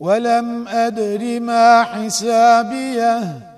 ولم أدر ما حسابيه